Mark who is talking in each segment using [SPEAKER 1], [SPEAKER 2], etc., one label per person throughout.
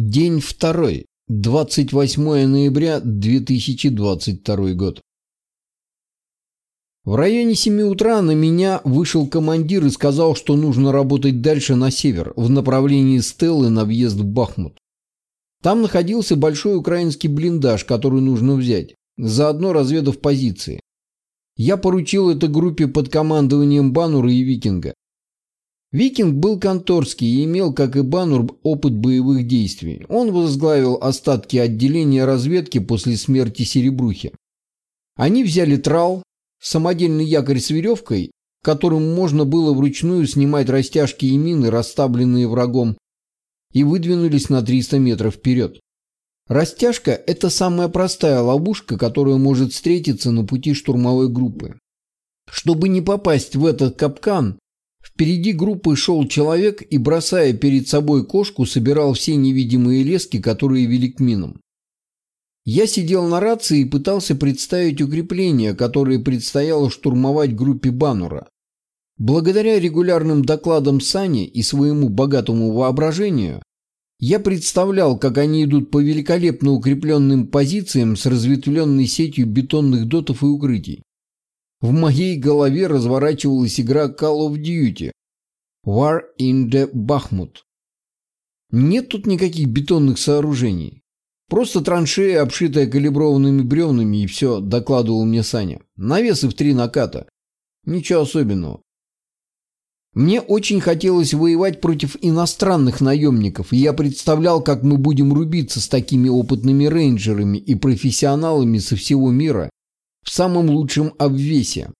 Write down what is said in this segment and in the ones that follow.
[SPEAKER 1] День второй. 28 ноября 2022 год. В районе 7 утра на меня вышел командир и сказал, что нужно работать дальше на север, в направлении Стеллы на въезд в Бахмут. Там находился большой украинский блиндаж, который нужно взять, заодно разведав позиции. Я поручил это группе под командованием Банура и Викинга. Викинг был конторский и имел, как и Банур, опыт боевых действий. Он возглавил остатки отделения разведки после смерти Серебрухи. Они взяли трал, самодельный якорь с веревкой, которым можно было вручную снимать растяжки и мины, расставленные врагом, и выдвинулись на 300 метров вперед. Растяжка – это самая простая ловушка, которая может встретиться на пути штурмовой группы. Чтобы не попасть в этот капкан, Впереди группы шел человек и, бросая перед собой кошку, собирал все невидимые лески, которые вели к минам. Я сидел на рации и пытался представить укрепления, которые предстояло штурмовать группе Банура. Благодаря регулярным докладам Сани и своему богатому воображению, я представлял, как они идут по великолепно укрепленным позициям с разветвленной сетью бетонных дотов и укрытий. В моей голове разворачивалась игра Call of Duty. War in the Bakhmut. Нет тут никаких бетонных сооружений. Просто траншея, обшитая калиброванными бревнами, и все, докладывал мне Саня. Навесы в три наката. Ничего особенного. Мне очень хотелось воевать против иностранных наемников, и я представлял, как мы будем рубиться с такими опытными рейнджерами и профессионалами со всего мира, в самом лучшем обвесе.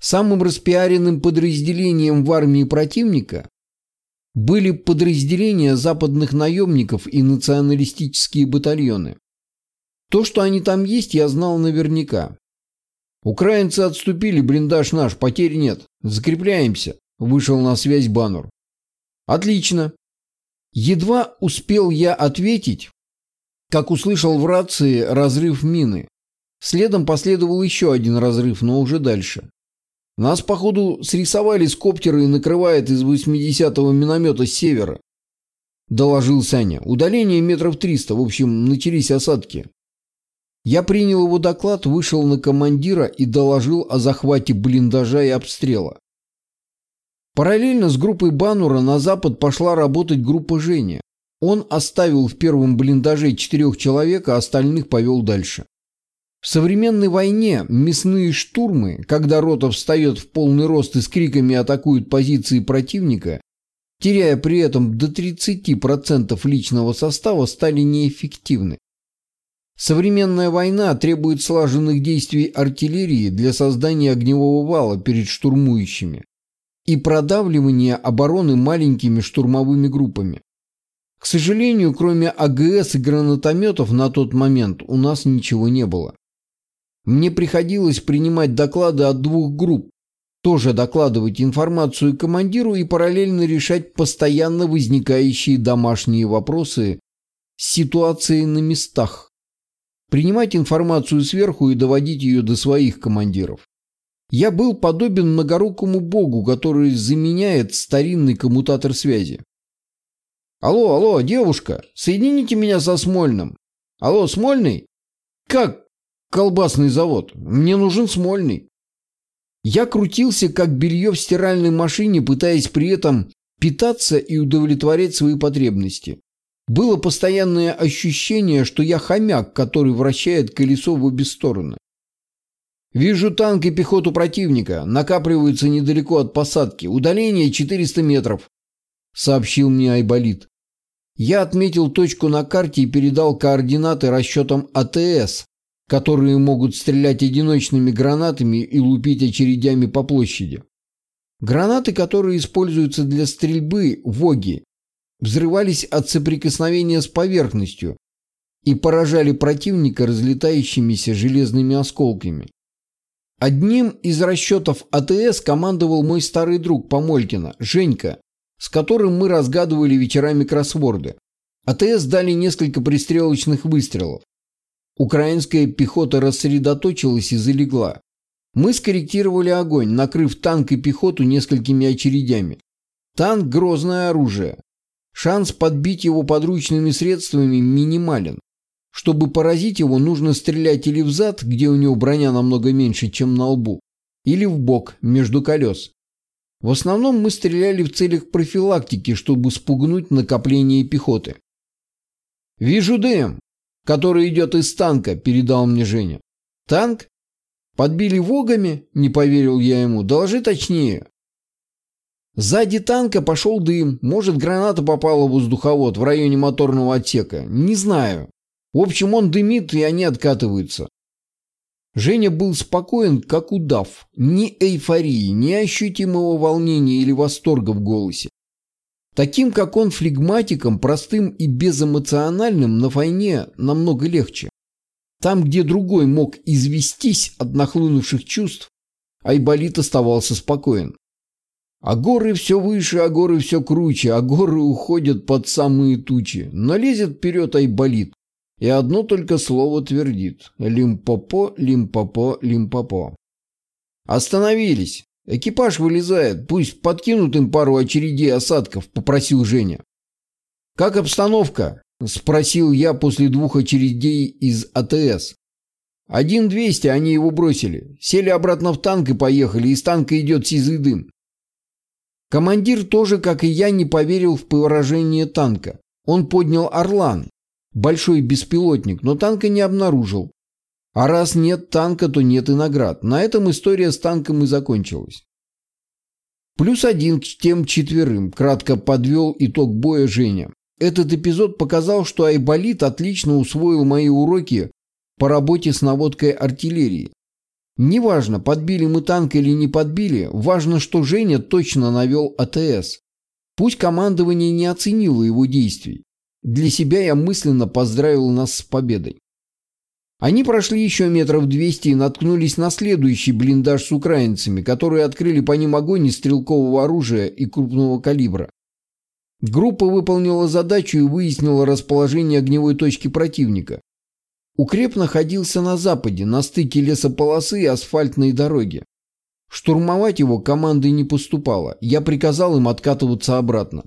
[SPEAKER 1] Самым распиаренным подразделением в армии противника были подразделения западных наемников и националистические батальоны. То, что они там есть, я знал наверняка. Украинцы отступили, блиндаж наш, потерь нет. Закрепляемся. Вышел на связь Банур. Отлично. Едва успел я ответить, как услышал в рации разрыв мины. Следом последовал еще один разрыв, но уже дальше. Нас, походу, срисовали с коптера и накрывает из 80-го миномета с севера. Доложил Саня. Удаление метров 300, в общем, начались осадки. Я принял его доклад, вышел на командира и доложил о захвате блиндажа и обстрела. Параллельно с группой Банура на запад пошла работать группа Женя. Он оставил в первом блиндаже четырех человек, а остальных повел дальше. В современной войне мясные штурмы, когда рота встает в полный рост и с криками атакует позиции противника, теряя при этом до 30% личного состава, стали неэффективны. Современная война требует слаженных действий артиллерии для создания огневого вала перед штурмующими и продавливания обороны маленькими штурмовыми группами. К сожалению, кроме АГС и гранатометов на тот момент у нас ничего не было. Мне приходилось принимать доклады от двух групп, тоже докладывать информацию командиру и параллельно решать постоянно возникающие домашние вопросы с ситуацией на местах. Принимать информацию сверху и доводить ее до своих командиров. Я был подобен многорукому богу, который заменяет старинный коммутатор связи. «Алло, алло, девушка, соедините меня со Смольным. Алло, Смольный? Как? Колбасный завод. Мне нужен Смольный. Я крутился, как белье в стиральной машине, пытаясь при этом питаться и удовлетворять свои потребности. Было постоянное ощущение, что я хомяк, который вращает колесо в обе стороны. Вижу танк и пехоту противника. Накапливаются недалеко от посадки. Удаление 400 метров, сообщил мне Айболит. Я отметил точку на карте и передал координаты расчетам АТС, которые могут стрелять одиночными гранатами и лупить очередями по площади. Гранаты, которые используются для стрельбы ВОГИ, взрывались от соприкосновения с поверхностью и поражали противника разлетающимися железными осколками. Одним из расчетов АТС командовал мой старый друг Помолькина, Женька, с которым мы разгадывали вечерами кроссворды. АТС дали несколько пристрелочных выстрелов. Украинская пехота рассредоточилась и залегла. Мы скорректировали огонь, накрыв танк и пехоту несколькими очередями. Танк – грозное оружие. Шанс подбить его подручными средствами минимален. Чтобы поразить его, нужно стрелять или в зад, где у него броня намного меньше, чем на лбу, или в бок, между колес. В основном мы стреляли в целях профилактики, чтобы спугнуть накопление пехоты. «Вижу дым, который идет из танка», – передал мне Женя. «Танк? Подбили вогами?» – не поверил я ему. «Доложи точнее». Сзади танка пошел дым. Может, граната попала в воздуховод в районе моторного отсека. Не знаю. В общем, он дымит, и они откатываются. Женя был спокоен, как удав. Ни эйфории, ни ощутимого волнения или восторга в голосе. Таким, как он, флегматиком, простым и безэмоциональным на войне намного легче. Там, где другой мог известись от нахлынувших чувств, Айболит оставался спокоен. А горы все выше, а горы все круче, а горы уходят под самые тучи. Налезет вперед Айболит и одно только слово твердит. Лимпопо, лимпопо, лимпопо. Остановились. «Экипаж вылезает, пусть подкинут им пару очередей осадков», – попросил Женя. «Как обстановка?» – спросил я после двух очередей из АТС. «Один двести, они его бросили. Сели обратно в танк и поехали, из танка идет сизый дым». Командир тоже, как и я, не поверил в поражение танка. Он поднял «Орлан», большой беспилотник, но танка не обнаружил. А раз нет танка, то нет и наград. На этом история с танком и закончилась. Плюс один к тем четверым, кратко подвел итог боя Женя. Этот эпизод показал, что Айболит отлично усвоил мои уроки по работе с наводкой артиллерии. Неважно, подбили мы танк или не подбили, важно, что Женя точно навел АТС. Пусть командование не оценило его действий. Для себя я мысленно поздравил нас с победой. Они прошли еще метров двести и наткнулись на следующий блиндаж с украинцами, которые открыли по ним огонь из стрелкового оружия и крупного калибра. Группа выполнила задачу и выяснила расположение огневой точки противника. Укреп находился на западе, на стыке лесополосы и асфальтной дороги. Штурмовать его команды не поступало, я приказал им откатываться обратно.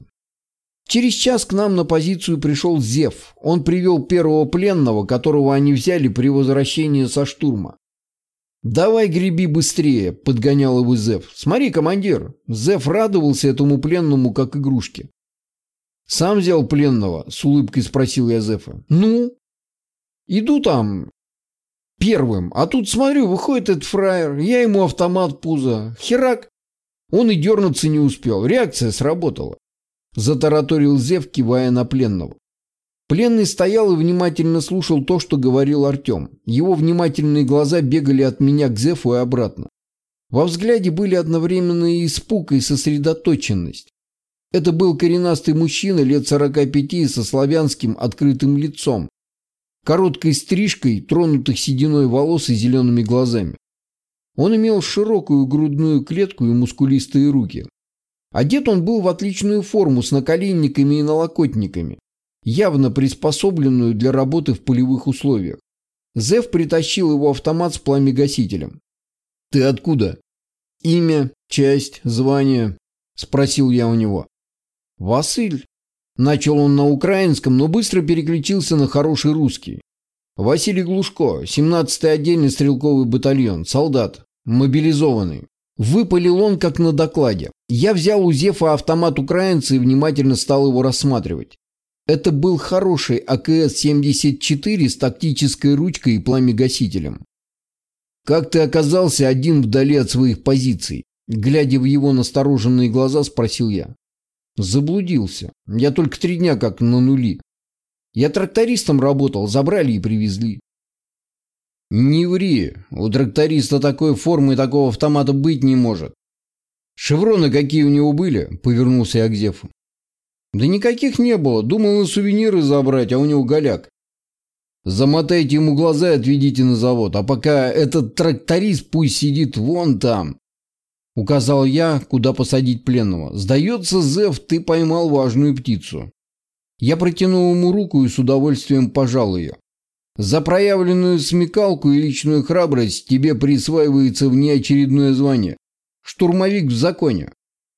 [SPEAKER 1] Через час к нам на позицию пришел Зев. Он привел первого пленного, которого они взяли при возвращении со штурма. «Давай греби быстрее», — подгонял его Зев. «Смотри, командир». Зев радовался этому пленному, как игрушке. «Сам взял пленного?» — с улыбкой спросил я Зефа. «Ну?» «Иду там первым, а тут смотрю, выходит этот фраер, я ему автомат в пузо. Херак!» Он и дернуться не успел, реакция сработала. Затараторил Зев, кивая на пленного. Пленный стоял и внимательно слушал то, что говорил Артем. Его внимательные глаза бегали от меня к Зефу и обратно. Во взгляде были одновременно и испуг, и сосредоточенность. Это был коренастый мужчина лет 45 со славянским открытым лицом, короткой стрижкой, тронутых сединой волос и зелеными глазами. Он имел широкую грудную клетку и мускулистые руки. Одет он был в отличную форму с наколенниками и налокотниками, явно приспособленную для работы в полевых условиях. Зев притащил его автомат с пламегасителем. «Ты откуда?» «Имя, часть, звание?» – спросил я у него. «Василь». Начал он на украинском, но быстро переключился на хороший русский. «Василий Глушко, 17-й отдельный стрелковый батальон, солдат, мобилизованный. Выпалил он, как на докладе. Я взял у Зефа автомат украинца и внимательно стал его рассматривать. Это был хороший АКС-74 с тактической ручкой и пламегасителем. «Как ты оказался один вдали от своих позиций?» Глядя в его настороженные глаза, спросил я. Заблудился. Я только три дня как на нули. Я трактористом работал, забрали и привезли. «Не ври. У тракториста такой формы и такого автомата быть не может». «Шевроны какие у него были?» – повернулся я к Зефу. «Да никаких не было. Думал на сувениры забрать, а у него голяк. Замотайте ему глаза и отведите на завод. А пока этот тракторист пусть сидит вон там». Указал я, куда посадить пленного. «Сдается, Зев, ты поймал важную птицу». Я протянул ему руку и с удовольствием пожал ее. За проявленную смекалку и личную храбрость тебе присваивается внеочередное звание. Штурмовик в законе.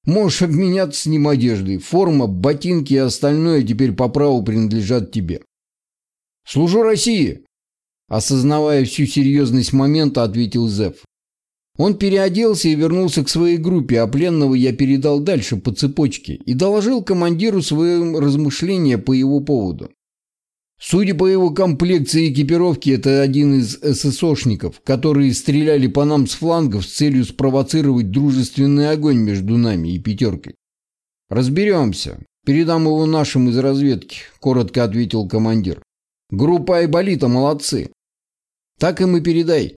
[SPEAKER 1] Можешь обменяться с ним одеждой. Форма, ботинки и остальное теперь по праву принадлежат тебе. Служу России!» Осознавая всю серьезность момента, ответил Зев. Он переоделся и вернулся к своей группе, а пленного я передал дальше по цепочке и доложил командиру свои размышления по его поводу. Судя по его комплекции и экипировке, это один из ССОшников, которые стреляли по нам с флангов с целью спровоцировать дружественный огонь между нами и пятеркой. «Разберемся. Передам его нашим из разведки», – коротко ответил командир. «Группа Айболита молодцы. Так им и передай.